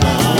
Bye.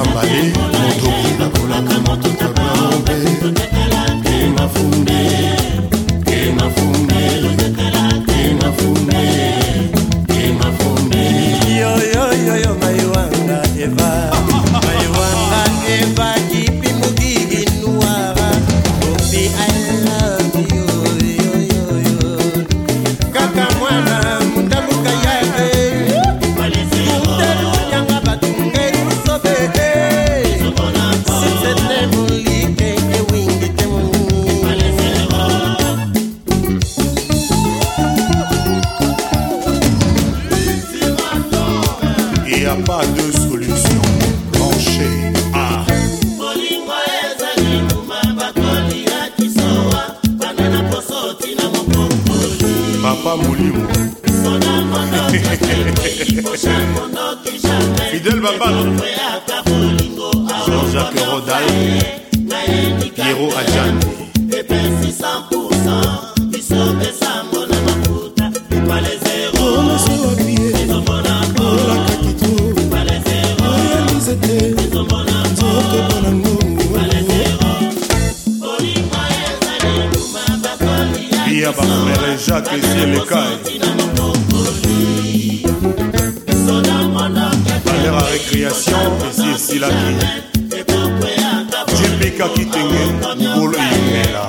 nzambale n'y a pas de solution. Branché à. Papa Moulimo. Fidèle Baba. Jean-Jacques Rodal. Pierrot Adjani. jacques esielekai balere ya récréation esi esilaki jepekaki tenge ngulu eyemela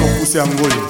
mokusi ya ngoi